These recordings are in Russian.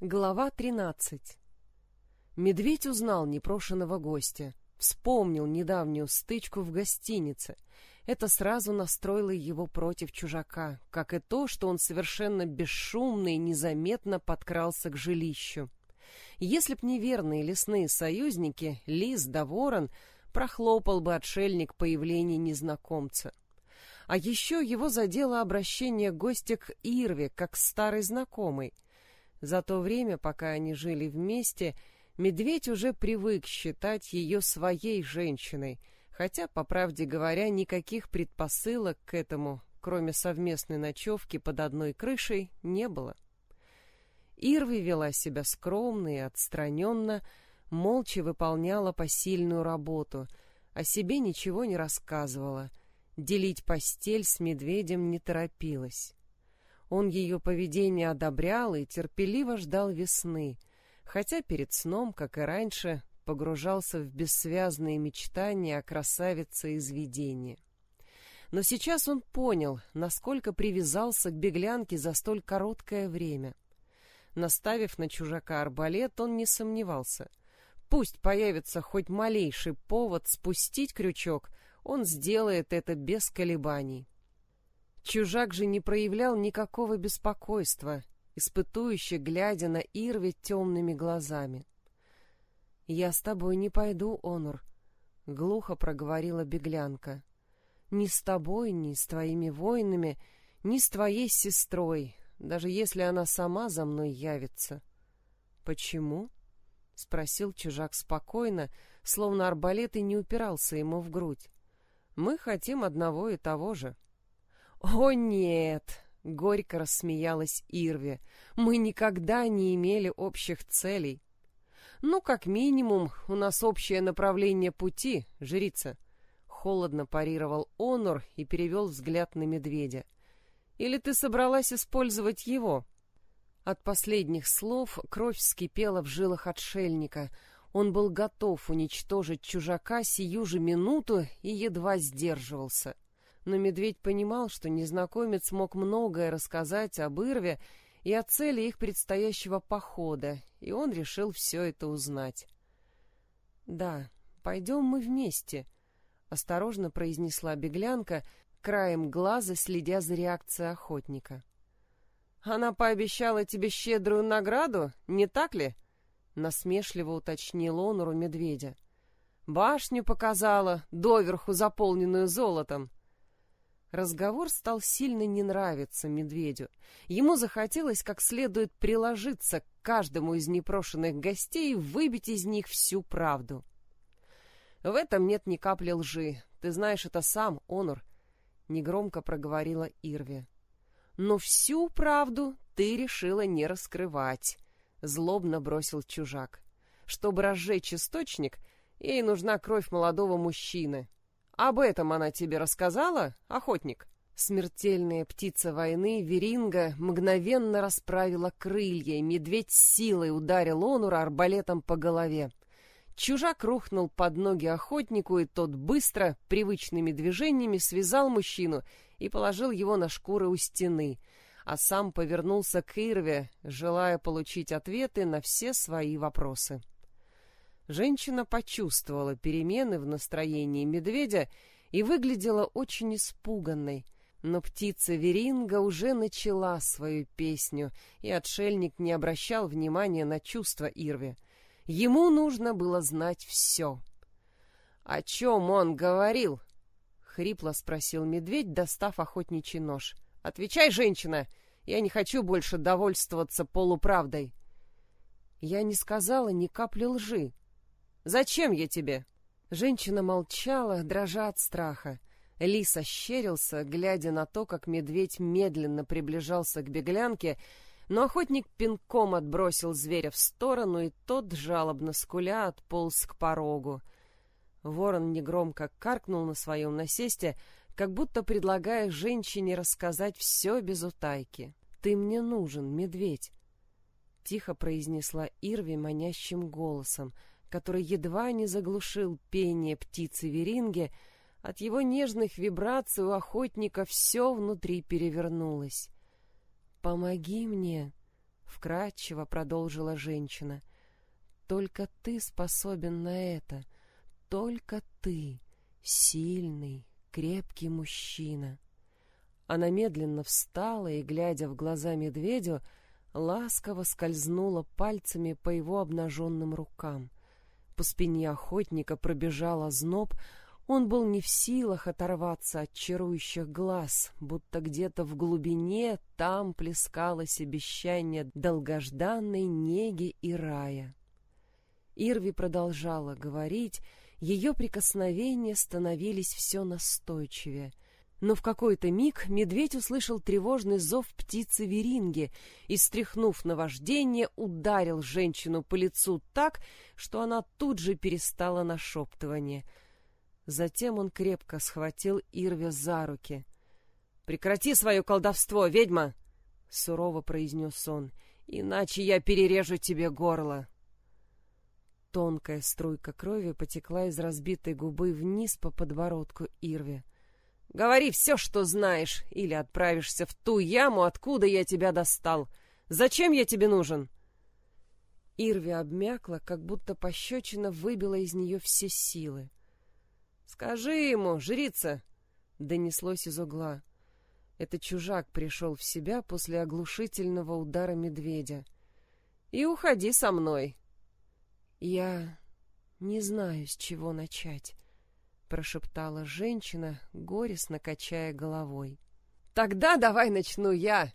Глава 13 Медведь узнал непрошенного гостя, вспомнил недавнюю стычку в гостинице. Это сразу настроило его против чужака, как и то, что он совершенно бесшумно и незаметно подкрался к жилищу. Если б не верные лесные союзники, Лис да Ворон, прохлопал бы отшельник появление незнакомца. А еще его задело обращение гостя к Ирве, как старой знакомой — за то время, пока они жили вместе, медведь уже привык считать ее своей женщиной, хотя, по правде говоря, никаких предпосылок к этому, кроме совместной ночевки под одной крышей, не было. Ирви вела себя скромно и отстраненно, молча выполняла посильную работу, о себе ничего не рассказывала, делить постель с медведем не торопилась. Он ее поведение одобрял и терпеливо ждал весны, хотя перед сном, как и раньше, погружался в бессвязные мечтания о красавице из видения. Но сейчас он понял, насколько привязался к беглянке за столь короткое время. Наставив на чужака арбалет, он не сомневался. Пусть появится хоть малейший повод спустить крючок, он сделает это без колебаний. Чужак же не проявлял никакого беспокойства, испытующе глядя на Ирви темными глазами. «Я с тобой не пойду, Онур», — глухо проговорила беглянка. «Ни с тобой, ни с твоими воинами, ни с твоей сестрой, даже если она сама за мной явится». «Почему?» — спросил чужак спокойно, словно арбалет и не упирался ему в грудь. «Мы хотим одного и того же». «О, нет!» — горько рассмеялась Ирве. «Мы никогда не имели общих целей. Ну, как минимум, у нас общее направление пути, жрица». Холодно парировал Онор и перевел взгляд на медведя. «Или ты собралась использовать его?» От последних слов кровь вскипела в жилах отшельника. Он был готов уничтожить чужака сию же минуту и едва сдерживался — но медведь понимал, что незнакомец мог многое рассказать об Ирве и о цели их предстоящего похода, и он решил все это узнать. «Да, пойдем мы вместе», — осторожно произнесла беглянка, краем глаза следя за реакцией охотника. «Она пообещала тебе щедрую награду, не так ли?» — насмешливо уточнил он у медведя. «Башню показала, доверху заполненную золотом». Разговор стал сильно не нравиться медведю. Ему захотелось как следует приложиться к каждому из непрошенных гостей и выбить из них всю правду. «В этом нет ни капли лжи. Ты знаешь это сам, Онур», — негромко проговорила Ирви. «Но всю правду ты решила не раскрывать», — злобно бросил чужак. «Чтобы разжечь источник, ей нужна кровь молодого мужчины». Об этом она тебе рассказала, охотник? Смертельная птица войны Веринга мгновенно расправила крылья, и медведь силой ударил Онура арбалетом по голове. Чужак рухнул под ноги охотнику, и тот быстро, привычными движениями связал мужчину и положил его на шкуры у стены, а сам повернулся к Ирве, желая получить ответы на все свои вопросы. Женщина почувствовала перемены в настроении медведя и выглядела очень испуганной. Но птица Веринга уже начала свою песню, и отшельник не обращал внимания на чувства Ирви. Ему нужно было знать все. «О чем он говорил?» — хрипло спросил медведь, достав охотничий нож. «Отвечай, женщина! Я не хочу больше довольствоваться полуправдой!» «Я не сказала ни капли лжи», Зачем я тебе?» Женщина молчала, дрожа от страха. Лис ощерился, глядя на то, как медведь медленно приближался к беглянке, но охотник пинком отбросил зверя в сторону, и тот, жалобно скуля, отполз к порогу. Ворон негромко каркнул на своем насесте, как будто предлагая женщине рассказать все без утайки. «Ты мне нужен, медведь!» — тихо произнесла Ирви манящим голосом — который едва не заглушил пение птицы Веринги, от его нежных вибраций у охотника все внутри перевернулось. «Помоги мне!» — вкратчиво продолжила женщина. Только ты способен на это. Только ты, сильный, крепкий мужчина. Она медленно встала и, глядя в глаза медведю, ласково скользнула пальцами по его обнаженным рукам. По спине охотника пробежал озноб, он был не в силах оторваться от чарующих глаз, будто где-то в глубине там плескалось обещание долгожданной неги и рая. Ирви продолжала говорить, ее прикосновения становились все настойчивее — но в какой-то миг медведь услышал тревожный зов птицы Веринги и, стряхнув наваждение, ударил женщину по лицу так, что она тут же перестала нашептывание. Затем он крепко схватил Ирве за руки. «Прекрати свое колдовство, ведьма!» — сурово произнес он. «Иначе я перережу тебе горло!» Тонкая струйка крови потекла из разбитой губы вниз по подбородку Ирве. Говори все, что знаешь, или отправишься в ту яму, откуда я тебя достал. Зачем я тебе нужен?» Ирви обмякла, как будто пощечина выбила из нее все силы. «Скажи ему, жрица!» — донеслось из угла. Это чужак пришел в себя после оглушительного удара медведя. «И уходи со мной!» «Я не знаю, с чего начать», прошептала женщина, горестно качая головой. Тогда давай начну я,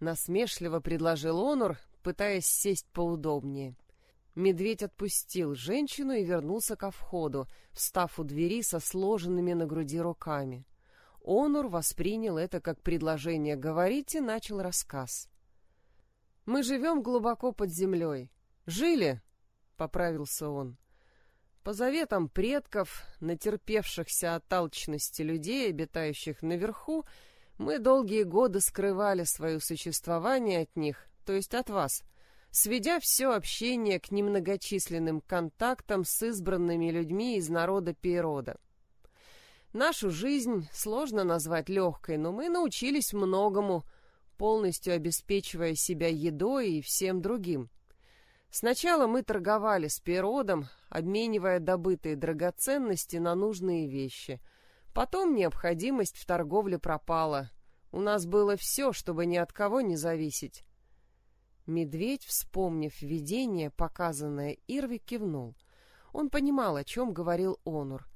насмешливо предложил Онур, пытаясь сесть поудобнее. Медведь отпустил женщину и вернулся ко входу, встав у двери со сложенными на груди руками. Онур воспринял это как предложение говорить и начал рассказ. «Мы живем глубоко под землей. Жили?» — поправился он. По заветам предков, натерпевшихся от алчности людей, обитающих наверху, мы долгие годы скрывали свое существование от них, то есть от вас, сведя все общение к немногочисленным контактам с избранными людьми из народа Пейрода. Нашу жизнь сложно назвать легкой, но мы научились многому, полностью обеспечивая себя едой и всем другим. Сначала мы торговали с Перодом, обменивая добытые драгоценности на нужные вещи. Потом необходимость в торговле пропала. У нас было все, чтобы ни от кого не зависеть. Медведь, вспомнив видение, показанное Ирви, кивнул. Он понимал, о чем говорил Онур.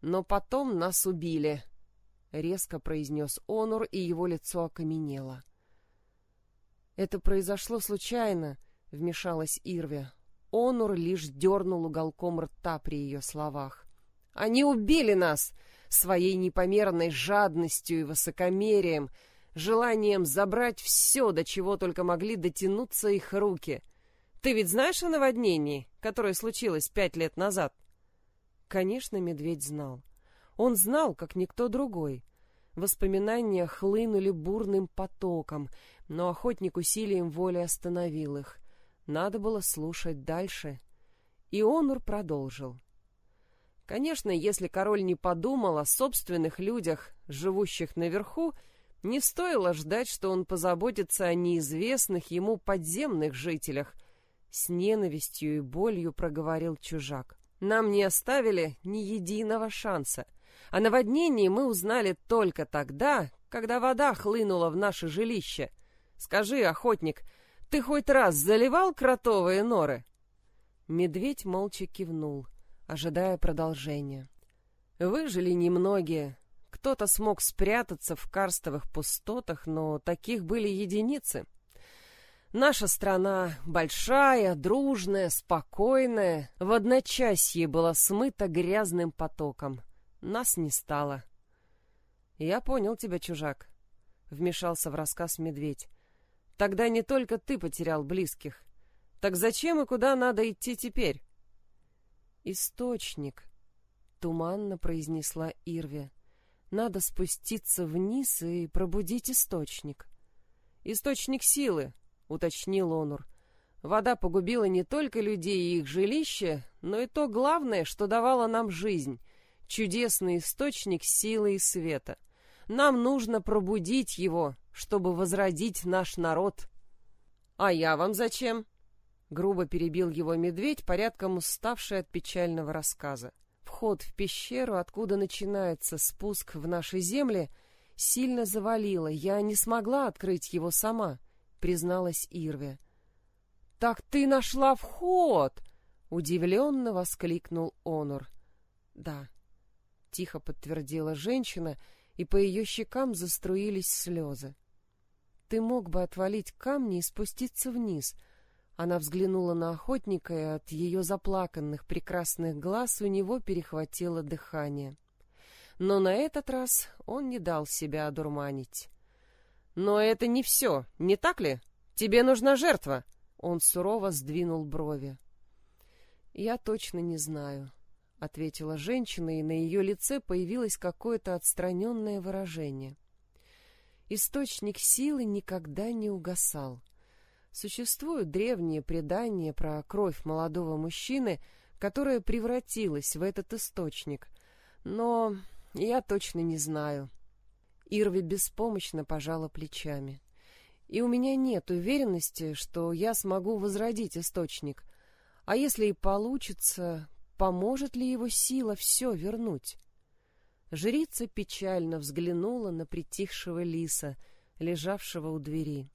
«Но потом нас убили», — резко произнес Онур, и его лицо окаменело. «Это произошло случайно», —— вмешалась Ирве. Онур лишь дернул уголком рта при ее словах. «Они убили нас своей непомерной жадностью и высокомерием, желанием забрать все, до чего только могли дотянуться их руки. Ты ведь знаешь о наводнении, которое случилось пять лет назад?» Конечно, медведь знал. Он знал, как никто другой. Воспоминания хлынули бурным потоком, но охотник усилием воли остановил их — надо было слушать дальше. И Онур продолжил. Конечно, если король не подумал о собственных людях, живущих наверху, не стоило ждать, что он позаботится о неизвестных ему подземных жителях. С ненавистью и болью проговорил чужак. Нам не оставили ни единого шанса. О наводнении мы узнали только тогда, когда вода хлынула в наше жилище. Скажи, охотник, — ты хоть раз заливал кротовые норы? Медведь молча кивнул, ожидая продолжения. Выжили немногие. Кто-то смог спрятаться в карстовых пустотах, но таких были единицы. Наша страна большая, дружная, спокойная, в одночасье была смыта грязным потоком. Нас не стало. Я понял тебя, чужак, вмешался в рассказ медведь. Тогда не только ты потерял близких. Так зачем и куда надо идти теперь? Источник, туманно произнесла Ирве. Надо спуститься вниз и пробудить источник. Источник силы, уточнил Онур. Вода погубила не только людей и их жилища, но и то главное, что давало нам жизнь чудесный источник силы и света. Нам нужно пробудить его, чтобы возродить наш народ. «А я вам зачем?» Грубо перебил его медведь, порядком уставший от печального рассказа. Вход в пещеру, откуда начинается спуск в наши земли, сильно завалило. Я не смогла открыть его сама, призналась Ирве. «Так ты нашла вход!» — удивленно воскликнул Онур. «Да», — тихо подтвердила женщина, и по ее щекам заструились слезы. «Ты мог бы отвалить камни и спуститься вниз», — она взглянула на охотника, и от ее заплаканных прекрасных глаз у него перехватило дыхание. Но на этот раз он не дал себя одурманить. «Но это не все, не так ли? Тебе нужна жертва!» Он сурово сдвинул брови. «Я точно не знаю», — ответила женщина, и на ее лице появилось какое-то отстраненное выражение. Источник силы никогда не угасал. Существуют древние предания про кровь молодого мужчины, которая превратилась в этот источник, но я точно не знаю. Ирви беспомощно пожала плечами. И у меня нет уверенности, что я смогу возродить источник. А если и получится, поможет ли его сила все вернуть? Жрица печально взглянула на притихшего лиса, лежавшего у двери.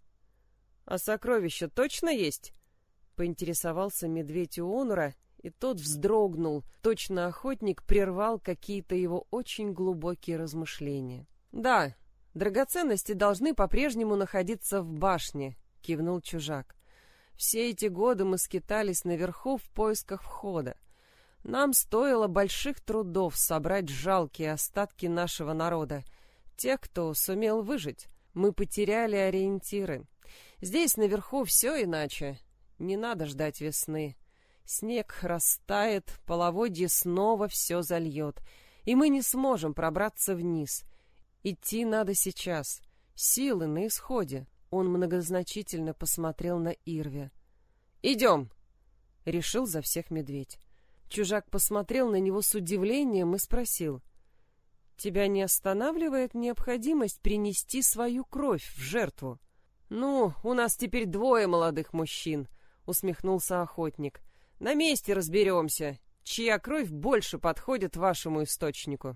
«А сокровища точно есть?» — поинтересовался медведь у Онура, и тот вздрогнул. Точно охотник прервал какие-то его очень глубокие размышления. «Да, драгоценности должны по-прежнему находиться в башне», — кивнул чужак. «Все эти годы мы скитались наверху в поисках входа. Нам стоило больших трудов собрать жалкие остатки нашего народа, тех, кто сумел выжить. Мы потеряли ориентиры, Здесь наверху все иначе. Не надо ждать весны. Снег растает, половодье снова все зальет, и мы не сможем пробраться вниз. Идти надо сейчас. Силы на исходе. Он многозначительно посмотрел на Ирве. «Идем!» — решил за всех медведь. Чужак посмотрел на него с удивлением и спросил. «Тебя не останавливает необходимость принести свою кровь в жертву?» «Ну, у нас теперь двое молодых мужчин», — усмехнулся охотник. «На месте разберемся, чья кровь больше подходит вашему источнику».